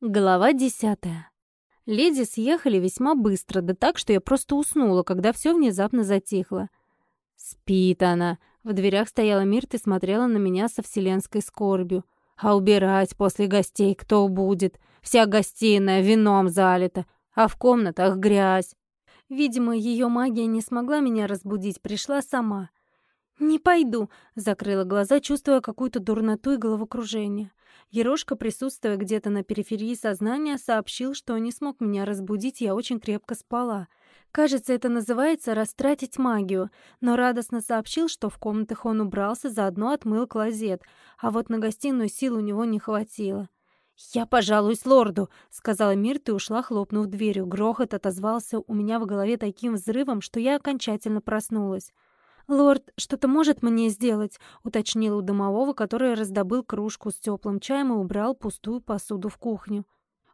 Глава десятая. Леди съехали весьма быстро, да так, что я просто уснула, когда все внезапно затихло. Спит она. В дверях стояла Мирт и смотрела на меня со вселенской скорбью. А убирать после гостей кто будет? Вся гостиная вином залита, а в комнатах грязь. Видимо, ее магия не смогла меня разбудить, пришла сама. «Не пойду», — закрыла глаза, чувствуя какую-то дурноту и головокружение. Ерошка, присутствуя где-то на периферии сознания, сообщил, что не смог меня разбудить, я очень крепко спала. Кажется, это называется «растратить магию», но радостно сообщил, что в комнатах он убрался, заодно отмыл клозет, а вот на гостиную сил у него не хватило. «Я пожалуюсь лорду», — сказала Мирт и ушла, хлопнув дверью. Грохот отозвался у меня в голове таким взрывом, что я окончательно проснулась. «Лорд что-то может мне сделать?» — уточнила у домового, который раздобыл кружку с теплым чаем и убрал пустую посуду в кухню.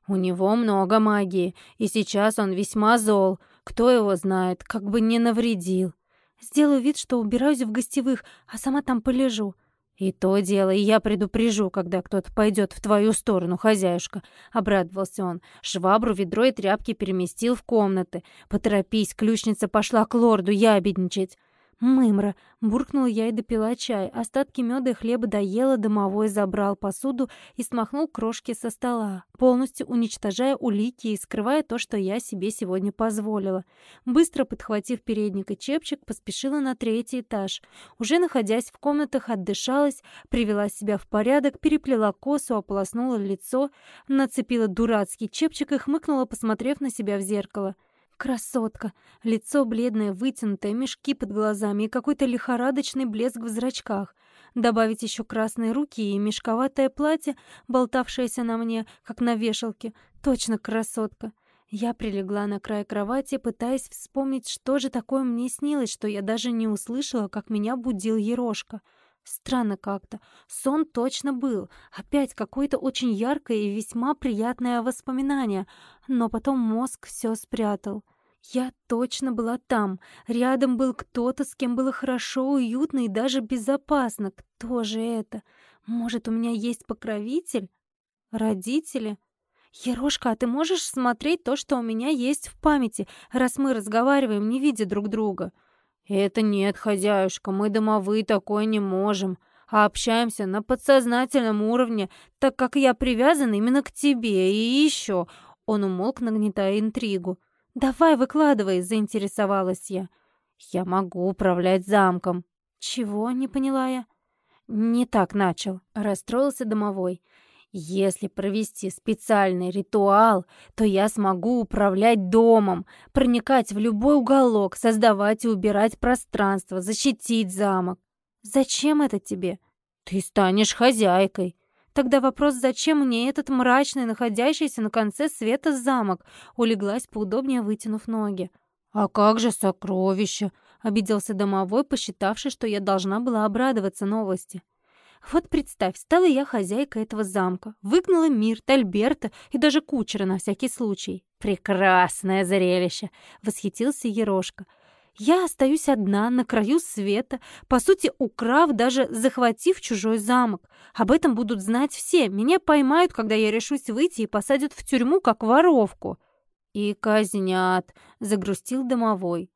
«У него много магии, и сейчас он весьма зол. Кто его знает, как бы не навредил. Сделаю вид, что убираюсь в гостевых, а сама там полежу». «И то дело, и я предупрежу, когда кто-то пойдет в твою сторону, хозяюшка», — обрадовался он. Швабру, ведро и тряпки переместил в комнаты. «Поторопись, ключница пошла к лорду ябедничать». «Мымра!» — буркнула я и допила чай. Остатки меда и хлеба доела, домовой забрал посуду и смахнул крошки со стола, полностью уничтожая улики и скрывая то, что я себе сегодня позволила. Быстро подхватив передник и чепчик, поспешила на третий этаж. Уже находясь в комнатах, отдышалась, привела себя в порядок, переплела косу, ополоснула лицо, нацепила дурацкий чепчик и хмыкнула, посмотрев на себя в зеркало. Красотка. Лицо бледное, вытянутое, мешки под глазами и какой-то лихорадочный блеск в зрачках. Добавить еще красные руки и мешковатое платье, болтавшееся на мне, как на вешалке. Точно красотка. Я прилегла на край кровати, пытаясь вспомнить, что же такое мне снилось, что я даже не услышала, как меня будил Ерошка. Странно как-то. Сон точно был. Опять какое-то очень яркое и весьма приятное воспоминание. Но потом мозг все спрятал. Я точно была там. Рядом был кто-то, с кем было хорошо, уютно и даже безопасно. Кто же это? Может, у меня есть покровитель? Родители? Ерошка, а ты можешь смотреть то, что у меня есть в памяти, раз мы разговариваем, не видя друг друга?» «Это нет, хозяюшка, мы домовые такое не можем, а общаемся на подсознательном уровне, так как я привязан именно к тебе. И еще...» Он умолк, нагнетая интригу. «Давай, выкладывай», — заинтересовалась я. «Я могу управлять замком». «Чего?» — не поняла я. «Не так начал», — расстроился домовой. Если провести специальный ритуал, то я смогу управлять домом, проникать в любой уголок, создавать и убирать пространство, защитить замок. Зачем это тебе? Ты станешь хозяйкой. Тогда вопрос, зачем мне этот мрачный, находящийся на конце света замок? Улеглась поудобнее, вытянув ноги. А как же сокровища? Обиделся домовой, посчитавший, что я должна была обрадоваться новости. Вот представь, стала я хозяйкой этого замка, выгнала мир, Тальберта и даже кучера на всякий случай. Прекрасное зрелище! Восхитился Ерошка. Я остаюсь одна, на краю света, по сути, украв, даже захватив чужой замок. Об этом будут знать все. Меня поймают, когда я решусь выйти и посадят в тюрьму, как воровку. И казнят, загрустил домовой.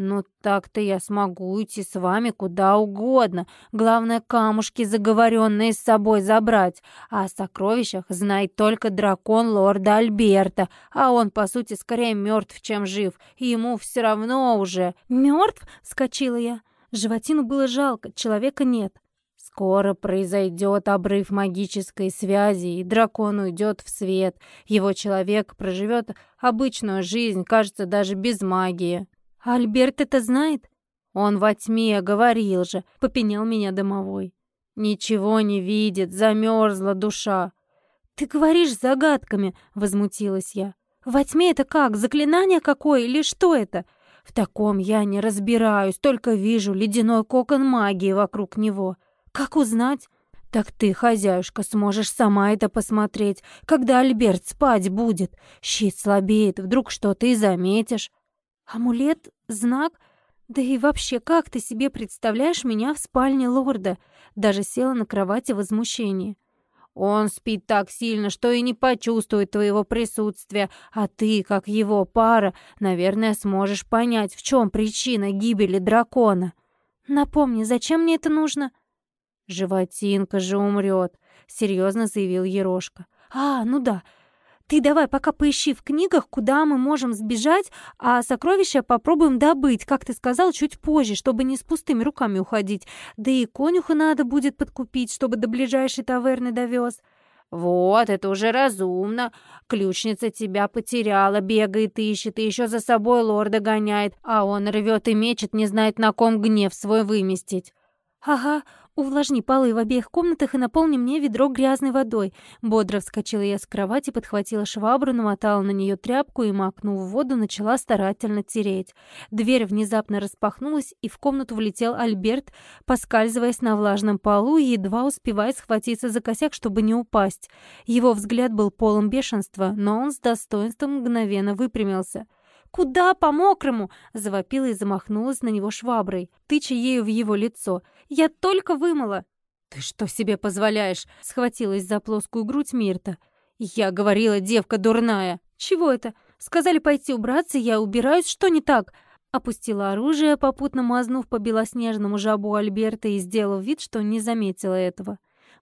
«Ну так-то я смогу уйти с вами куда угодно. Главное, камушки заговоренные с собой забрать. А о сокровищах знает только дракон лорда Альберта. А он, по сути, скорее мертв, чем жив. И ему все равно уже...» «Мертв?» — скочила я. Животину было жалко, человека нет. Скоро произойдет обрыв магической связи, и дракон уйдет в свет. Его человек проживет обычную жизнь, кажется, даже без магии. Альберт это знает? Он во тьме, говорил же, попенял меня домовой. Ничего не видит, замерзла душа. Ты говоришь загадками, возмутилась я. Во тьме это как, заклинание какое или что это? В таком я не разбираюсь, только вижу ледяной кокон магии вокруг него. Как узнать? Так ты, хозяюшка, сможешь сама это посмотреть, когда Альберт спать будет. Щит слабеет, вдруг что-то и заметишь. Амулет? Знак? Да и вообще, как ты себе представляешь меня в спальне лорда? Даже села на кровати в возмущении. Он спит так сильно, что и не почувствует твоего присутствия, а ты, как его пара, наверное, сможешь понять, в чем причина гибели дракона. Напомни, зачем мне это нужно? Животинка же умрет, серьезно заявил Ерошка. А, ну да. Ты давай пока поищи в книгах, куда мы можем сбежать, а сокровища попробуем добыть, как ты сказал, чуть позже, чтобы не с пустыми руками уходить. Да и конюха надо будет подкупить, чтобы до ближайшей таверны довез. «Вот, это уже разумно. Ключница тебя потеряла, бегает, ищет, и еще за собой лорда гоняет, а он рвет и мечет, не знает, на ком гнев свой выместить». «Ага, увлажни полы в обеих комнатах и наполни мне ведро грязной водой». Бодро вскочила я с кровати, подхватила швабру, намотала на нее тряпку и, макнув в воду, начала старательно тереть. Дверь внезапно распахнулась, и в комнату влетел Альберт, поскальзываясь на влажном полу и едва успевая схватиться за косяк, чтобы не упасть. Его взгляд был полон бешенства, но он с достоинством мгновенно выпрямился. «Куда по-мокрому?» — завопила и замахнулась на него шваброй, тыча ею в его лицо. «Я только вымыла!» «Ты что себе позволяешь?» — схватилась за плоскую грудь Мирта. «Я говорила, девка дурная!» «Чего это? Сказали пойти убраться, я убираюсь, что не так?» Опустила оружие, попутно мазнув по белоснежному жабу Альберта и сделав вид, что не заметила этого.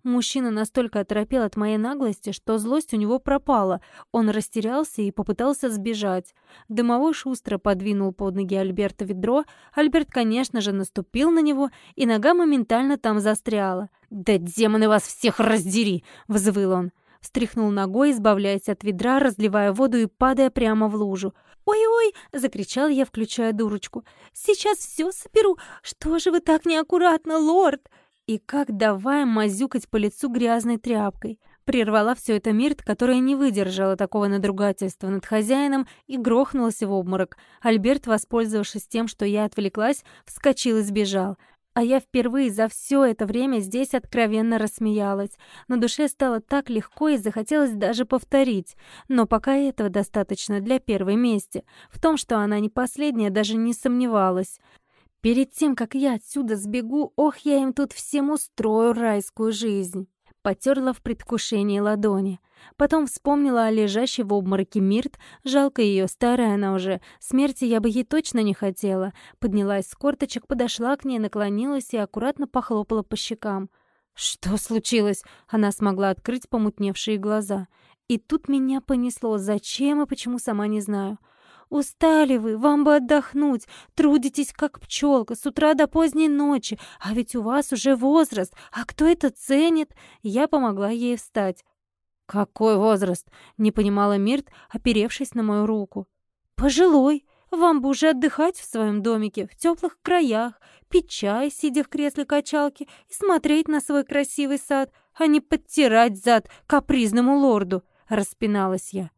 Мужчина настолько оторопел от моей наглости, что злость у него пропала. Он растерялся и попытался сбежать. Дымовой шустро подвинул под ноги Альберта ведро. Альберт, конечно же, наступил на него, и нога моментально там застряла. «Да демоны вас всех раздери!» — взвыл он. Встряхнул ногой, избавляясь от ведра, разливая воду и падая прямо в лужу. «Ой-ой!» — закричал я, включая дурочку. «Сейчас все соберу! Что же вы так неаккуратно, лорд?» И как давай мазюкать по лицу грязной тряпкой. Прервала все это Мирт, которая не выдержала такого надругательства над хозяином и грохнулась в обморок. Альберт, воспользовавшись тем, что я отвлеклась, вскочил и сбежал. А я впервые за все это время здесь откровенно рассмеялась. На душе стало так легко и захотелось даже повторить. Но пока этого достаточно для первой мести. В том, что она не последняя, даже не сомневалась. Перед тем, как я отсюда сбегу, ох, я им тут всем устрою райскую жизнь. Потерла в предвкушении ладони. Потом вспомнила о лежащей в обмороке Мирт. Жалко ее, старая она уже. Смерти я бы ей точно не хотела. Поднялась с корточек, подошла к ней, наклонилась и аккуратно похлопала по щекам. «Что случилось?» Она смогла открыть помутневшие глаза. И тут меня понесло. Зачем и почему, сама не знаю. Устали вы, вам бы отдохнуть. Трудитесь, как пчелка, с утра до поздней ночи. А ведь у вас уже возраст. А кто это ценит? Я помогла ей встать. «Какой возраст?» — не понимала Мирт, оперевшись на мою руку. «Пожилой. Вам бы уже отдыхать в своем домике, в теплых краях, пить чай, сидя в кресле качалки, и смотреть на свой красивый сад, а не подтирать зад капризному лорду», — распиналась я.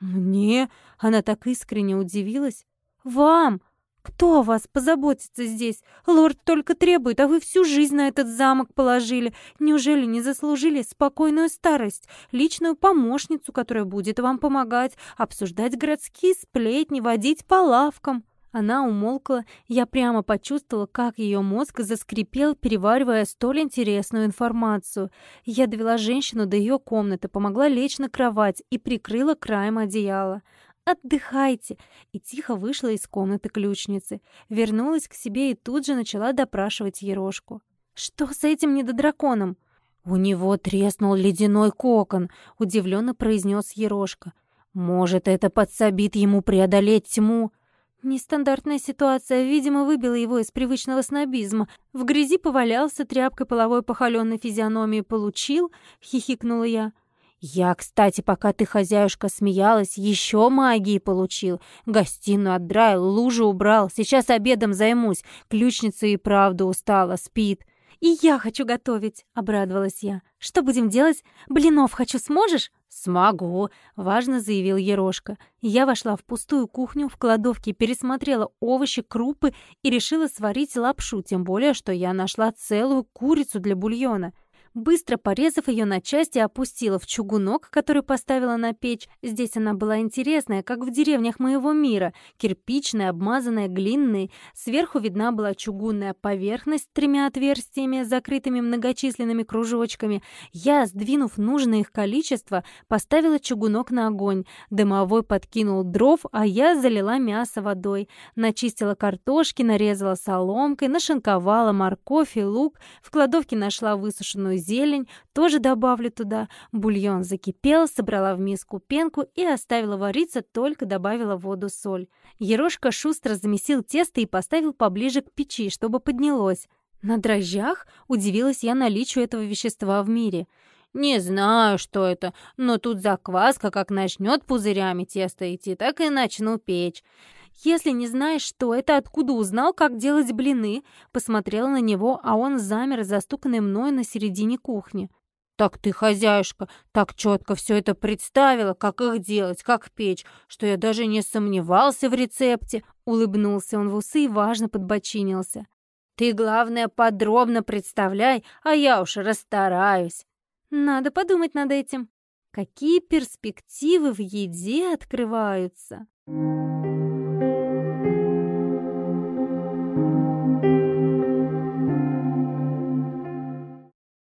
«Мне?» — она так искренне удивилась. «Вам! Кто о вас позаботится здесь? Лорд только требует, а вы всю жизнь на этот замок положили. Неужели не заслужили спокойную старость, личную помощницу, которая будет вам помогать, обсуждать городские сплетни, водить по лавкам?» Она умолкла, я прямо почувствовала, как ее мозг заскрипел, переваривая столь интересную информацию. Я довела женщину до ее комнаты, помогла лечь на кровать и прикрыла краем одеяла. «Отдыхайте!» и тихо вышла из комнаты ключницы. Вернулась к себе и тут же начала допрашивать Ерошку. «Что с этим недодраконом?» «У него треснул ледяной кокон», — удивленно произнес Ерошка. «Может, это подсобит ему преодолеть тьму?» Нестандартная ситуация, видимо, выбила его из привычного снобизма. В грязи повалялся, тряпкой половой похоленной физиономии получил, хихикнула я. «Я, кстати, пока ты, хозяюшка, смеялась, еще магии получил. Гостиную отдраил, лужу убрал. Сейчас обедом займусь. Ключница и правда устала, спит». «И я хочу готовить», — обрадовалась я. «Что будем делать? Блинов хочу, сможешь?» «Смогу», — важно заявил Ерошка. Я вошла в пустую кухню, в кладовке пересмотрела овощи, крупы и решила сварить лапшу, тем более, что я нашла целую курицу для бульона. Быстро порезав ее на части, опустила в чугунок, который поставила на печь. Здесь она была интересная, как в деревнях моего мира. Кирпичная, обмазанная глиной. Сверху видна была чугунная поверхность с тремя отверстиями, закрытыми многочисленными кружочками. Я, сдвинув нужное их количество, поставила чугунок на огонь. Дымовой подкинул дров, а я залила мясо водой. Начистила картошки, нарезала соломкой, нашинковала морковь и лук. В кладовке нашла высушенную зелень, тоже добавлю туда. Бульон закипел, собрала в миску пенку и оставила вариться, только добавила воду соль. Ерошка шустро замесил тесто и поставил поближе к печи, чтобы поднялось. На дрожжах удивилась я наличию этого вещества в мире. «Не знаю, что это, но тут закваска как начнет пузырями тесто идти, так и начну печь». «Если не знаешь, что это, откуда узнал, как делать блины?» Посмотрела на него, а он замер, застуканный мной на середине кухни. «Так ты, хозяюшка, так четко все это представила, как их делать, как печь, что я даже не сомневался в рецепте!» Улыбнулся он в усы и важно подбочинился. «Ты, главное, подробно представляй, а я уж расстараюсь!» «Надо подумать над этим. Какие перспективы в еде открываются!»